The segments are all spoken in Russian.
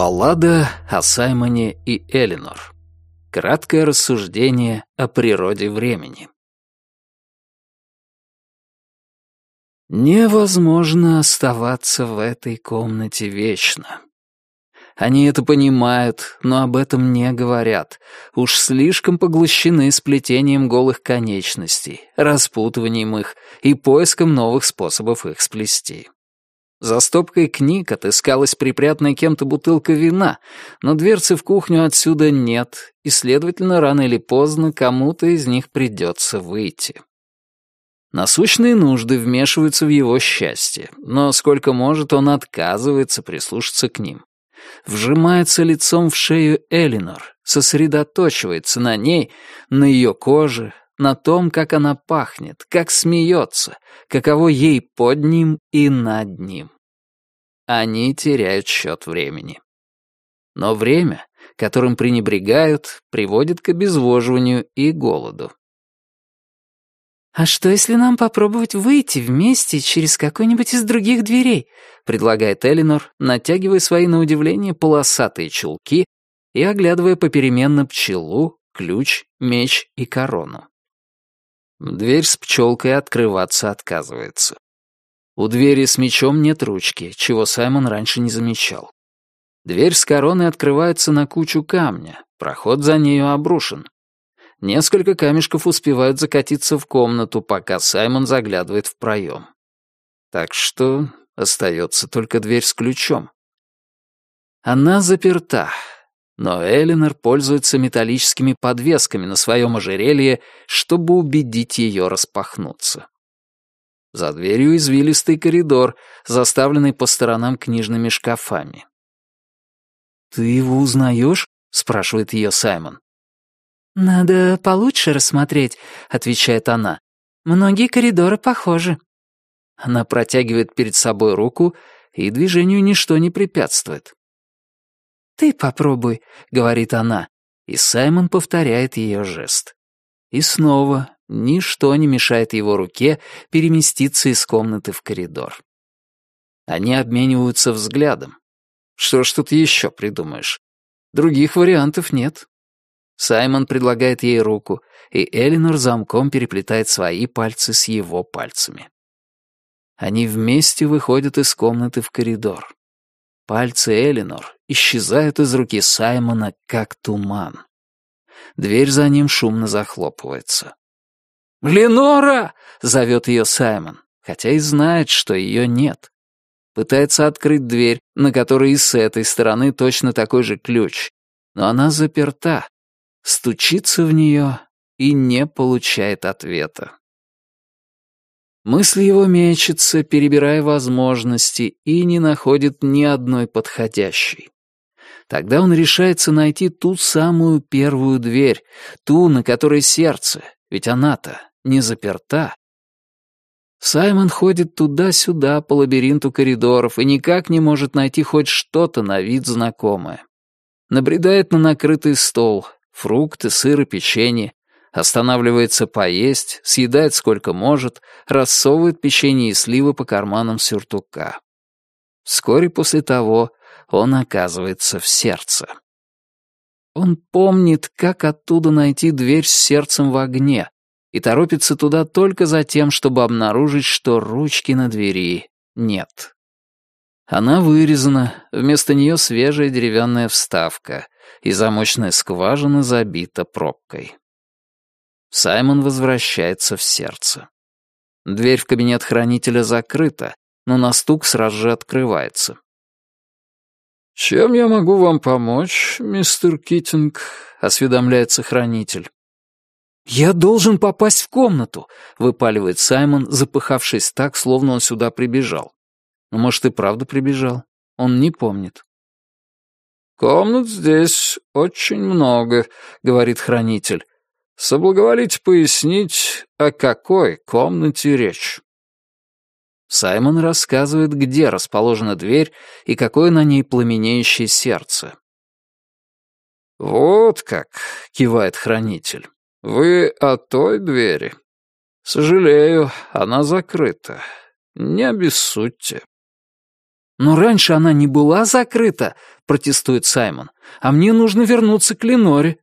Баллада о Саймоне и Элинор. Краткое рассуждение о природе времени. Невозможно оставаться в этой комнате вечно. Они это понимают, но об этом не говорят. Уж слишком поглощены сплетением голых конечностей, распутыванием их и поиском новых способов их сплести. За стопкой книг отыскалась припрятанная кем-то бутылка вина, но дверцы в кухню отсюда нет, и, следовательно, рано или поздно кому-то из них придется выйти. Насущные нужды вмешиваются в его счастье, но сколько может он отказывается прислушаться к ним. Вжимается лицом в шею Элинор, сосредоточивается на ней, на ее коже, на том, как она пахнет, как смеется, каково ей под ним и над ним. Они теряют счет времени. Но время, которым пренебрегают, приводит к обезвоживанию и голоду. «А что, если нам попробовать выйти вместе через какой-нибудь из других дверей?» — предлагает Элинор, натягивая свои, на удивление, полосатые чулки и оглядывая попеременно пчелу, ключ, меч и корону. Дверь с пчелкой открываться отказывается. У двери с мечом нет ручки, чего Саймон раньше не замечал. Дверь с короной открывается на кучу камня, проход за нею обрушен. Несколько камешков успевают закатиться в комнату, пока Саймон заглядывает в проем. Так что остается только дверь с ключом. Она заперта, но Элинор пользуется металлическими подвесками на своем ожерелье, чтобы убедить ее распахнуться. За дверью извилистый коридор, заставленный по сторонам книжными шкафами. «Ты его узнаешь?» — спрашивает ее Саймон. «Надо получше рассмотреть», — отвечает она. «Многие коридоры похожи». Она протягивает перед собой руку, и движению ничто не препятствует. «Ты попробуй», — говорит она, и Саймон повторяет ее жест. И снова ничто не мешает его руке переместиться из комнаты в коридор. Они обмениваются взглядом. Что ж тут еще придумаешь? Других вариантов нет. Саймон предлагает ей руку, и Элинор замком переплетает свои пальцы с его пальцами. Они вместе выходят из комнаты в коридор. Пальцы Элинор исчезают из руки Саймона, как туман. Дверь за ним шумно захлопывается. «Ленора!» — зовет ее Саймон, хотя и знает, что ее нет. Пытается открыть дверь, на которой и с этой стороны точно такой же ключ, но она заперта. Стучится в нее и не получает ответа. Мысль его мечется, перебирая возможности, и не находит ни одной подходящей. Тогда он решается найти ту самую первую дверь, ту, на которой сердце, ведь она-то не заперта. Саймон ходит туда-сюда по лабиринту коридоров и никак не может найти хоть что-то на вид знакомое. Набредает на накрытый стол, фрукты, сыр и печенье, Останавливается поесть, съедает сколько может, рассовывает печенье и сливы по карманам сюртука. Вскоре после того он оказывается в сердце. Он помнит, как оттуда найти дверь с сердцем в огне, и торопится туда только за тем, чтобы обнаружить, что ручки на двери нет. Она вырезана, вместо нее свежая деревянная вставка, и замочная скважина забита пробкой. Саймон возвращается в сердце. Дверь в кабинет хранителя закрыта, но на стук сразу же открывается. «Чем я могу вам помочь, мистер Китинг?» — осведомляется хранитель. «Я должен попасть в комнату», — выпаливает Саймон, запыхавшись так, словно он сюда прибежал. Но, может, и правда прибежал. Он не помнит. «Комнат здесь очень много», — говорит хранитель. Соблаговолите пояснить, о какой комнате речь. Саймон рассказывает, где расположена дверь и какое на ней пламенеющее сердце. «Вот как», — кивает хранитель, — «вы о той двери? Сожалею, она закрыта. Не обессудьте». «Но раньше она не была закрыта», — протестует Саймон. «А мне нужно вернуться к Леноре».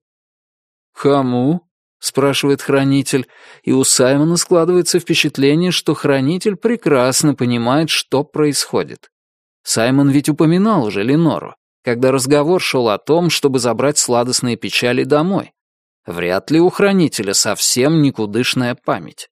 «Кому?» — спрашивает хранитель, и у Саймона складывается впечатление, что хранитель прекрасно понимает, что происходит. Саймон ведь упоминал уже Ленору, когда разговор шел о том, чтобы забрать сладостные печали домой. Вряд ли у хранителя совсем никудышная память.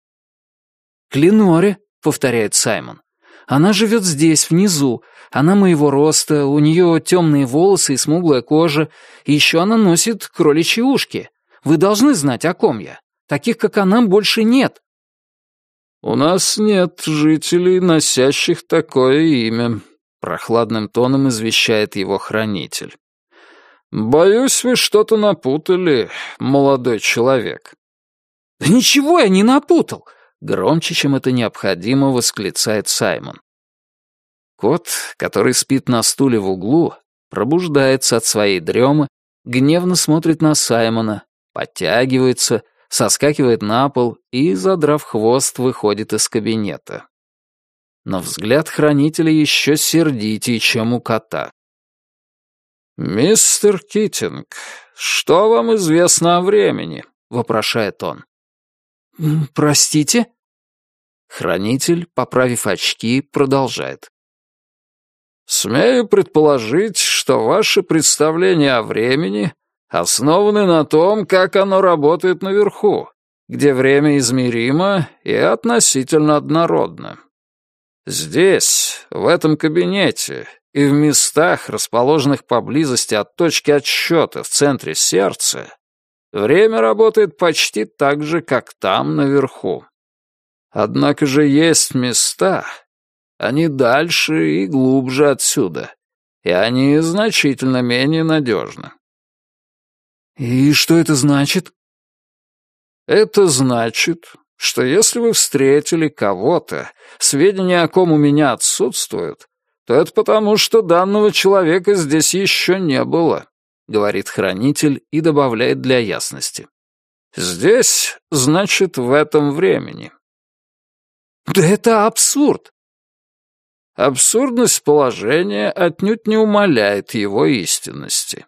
«К Леноре», — повторяет Саймон. «Она живет здесь, внизу. Она моего роста, у нее темные волосы и смуглая кожа, и еще она носит кроличьи ушки. Вы должны знать, о ком я. Таких, как она, больше нет». «У нас нет жителей, носящих такое имя», — прохладным тоном извещает его хранитель. «Боюсь, вы что-то напутали, молодой человек». «Да ничего я не напутал!» — громче, чем это необходимо, восклицает Саймон. Кот, который спит на стуле в углу, пробуждается от своей дремы, гневно смотрит на Саймона, подтягивается, соскакивает на пол и, задрав хвост, выходит из кабинета. Но взгляд хранителя еще сердитее, чем у кота. «Мистер Китинг, что вам известно о времени?» — вопрошает он. «Простите?» Хранитель, поправив очки, продолжает. «Смею предположить, что ваши представления о времени основаны на том, как оно работает наверху, где время измеримо и относительно однородно. Здесь, в этом кабинете, и в местах, расположенных поблизости от точки отсчета в центре сердца, время работает почти так же, как там наверху. Однако же есть места, они дальше и глубже отсюда, и они значительно менее надежны. «И что это значит?» «Это значит, что если вы встретили кого-то, сведения о ком у меня отсутствуют, то это потому, что данного человека здесь еще не было», — говорит хранитель и добавляет для ясности. «Здесь, значит, в этом времени». «Да это абсурд!» Абсурдность положения отнюдь не умаляет его истинности.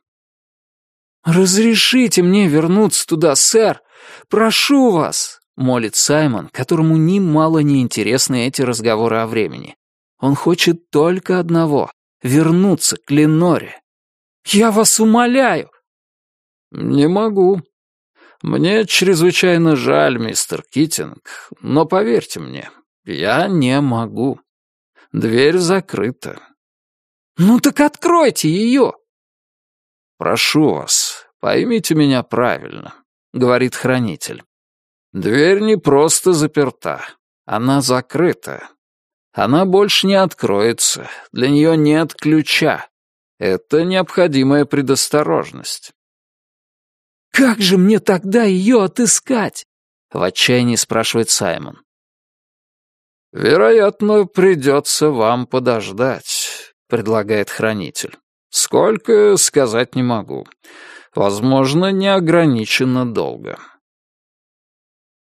«Разрешите мне вернуться туда, сэр! Прошу вас!» — молит Саймон, которому немало не интересны эти разговоры о времени. Он хочет только одного — вернуться к Леноре. «Я вас умоляю!» «Не могу. Мне чрезвычайно жаль, мистер Китинг, но поверьте мне, я не могу. Дверь закрыта». «Ну так откройте ее!» «Прошу вас, поймите меня правильно», — говорит хранитель. «Дверь не просто заперта, она закрыта. Она больше не откроется, для нее нет ключа. Это необходимая предосторожность. «Как же мне тогда ее отыскать?» — в отчаянии спрашивает Саймон. «Вероятно, придется вам подождать», — предлагает хранитель. «Сколько, сказать не могу. Возможно, неограниченно долго».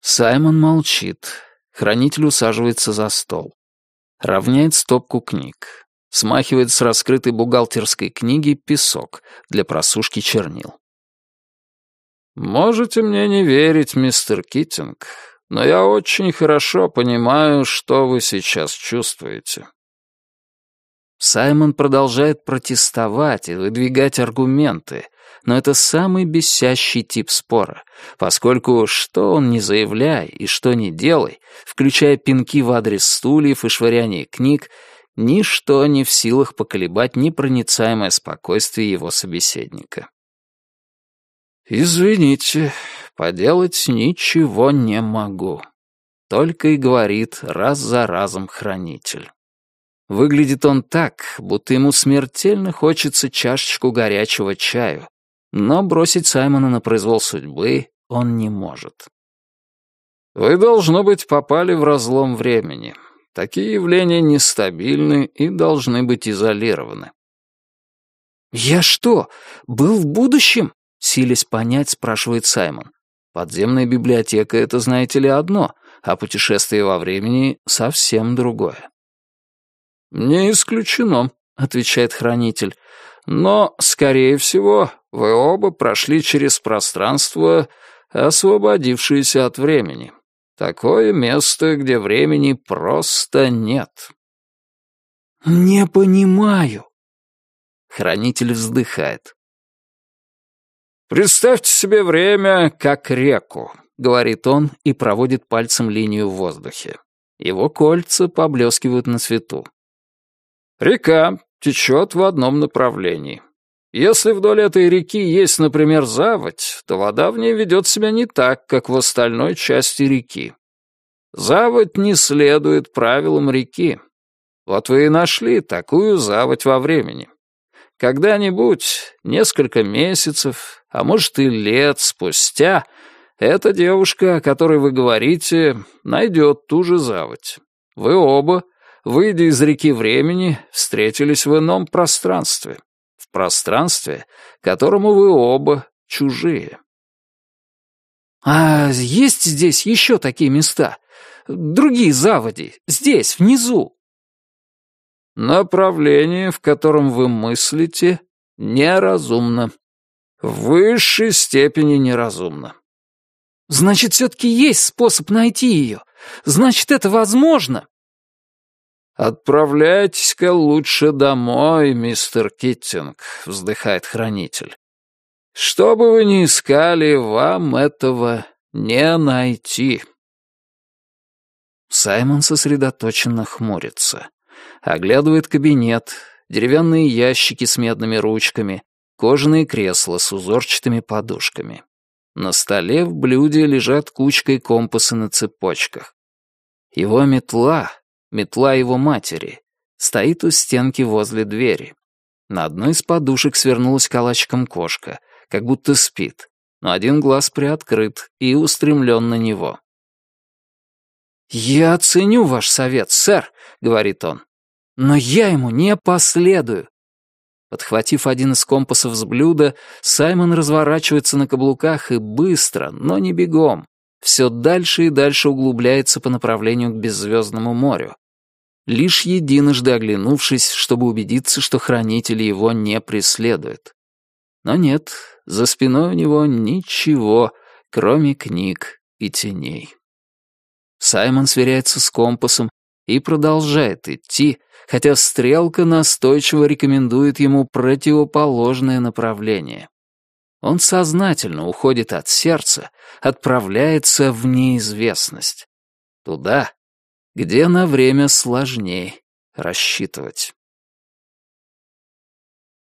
Саймон молчит. Хранитель усаживается за стол равняет стопку книг, смахивает с раскрытой бухгалтерской книги песок для просушки чернил. «Можете мне не верить, мистер Китинг, но я очень хорошо понимаю, что вы сейчас чувствуете». Саймон продолжает протестовать и выдвигать аргументы, но это самый бесящий тип спора, поскольку что он не заявляй и что не делай, включая пинки в адрес стульев и швыряние книг, ничто не в силах поколебать непроницаемое спокойствие его собеседника. «Извините, поделать ничего не могу», — только и говорит раз за разом хранитель. Выглядит он так, будто ему смертельно хочется чашечку горячего чаю, но бросить Саймона на произвол судьбы он не может. «Вы, должно быть, попали в разлом времени. Такие явления нестабильны и должны быть изолированы». «Я что, был в будущем?» — силясь понять, спрашивает Саймон. «Подземная библиотека — это, знаете ли, одно, а путешествие во времени — совсем другое». «Не исключено», — отвечает хранитель. «Но, скорее всего, вы оба прошли через пространство, освободившееся от времени. Такое место, где времени просто нет». «Не понимаю». Хранитель вздыхает. «Представьте себе время как реку», — говорит он и проводит пальцем линию в воздухе. Его кольца поблескивают на свету. Река течет в одном направлении. Если вдоль этой реки есть, например, заводь, то вода в ней ведет себя не так, как в остальной части реки. Заводь не следует правилам реки. Вот вы и нашли такую заводь во времени. Когда-нибудь, несколько месяцев, а может и лет спустя, эта девушка, о которой вы говорите, найдет ту же заводь. Вы оба выйдя из реки времени, встретились в ином пространстве. Пространстве, которому вы оба чужие. «А есть здесь еще такие места? Другие заводи? Здесь, внизу?» «Направление, в котором вы мыслите, неразумно. В высшей степени неразумно». «Значит, все-таки есть способ найти ее. Значит, это возможно». «Отправляйтесь-ка лучше домой, мистер Киттинг», — вздыхает хранитель. «Что бы вы ни искали, вам этого не найти». Саймон сосредоточенно хмурится. Оглядывает кабинет, деревянные ящики с медными ручками, кожаные кресла с узорчатыми подушками. На столе в блюде лежат кучкой компасы на цепочках. Его метла, метла его матери, стоит у стенки возле двери. На одной из подушек свернулась калачиком кошка, как будто спит, но один глаз приоткрыт и устремлен на него. «Я ценю ваш совет, сэр», — говорит он, — «но я ему не последую». Подхватив один из компасов с блюда, Саймон разворачивается на каблуках и быстро, но не бегом, все дальше и дальше углубляется по направлению к беззвездному морю, лишь единожды оглянувшись, чтобы убедиться, что хранители его не преследуют. Но нет, за спиной у него ничего, кроме книг и теней. Саймон сверяется с компасом и продолжает идти, хотя стрелка настойчиво рекомендует ему противоположное направление. Он сознательно уходит от сердца, отправляется в неизвестность. Туда, где на время сложнее рассчитывать.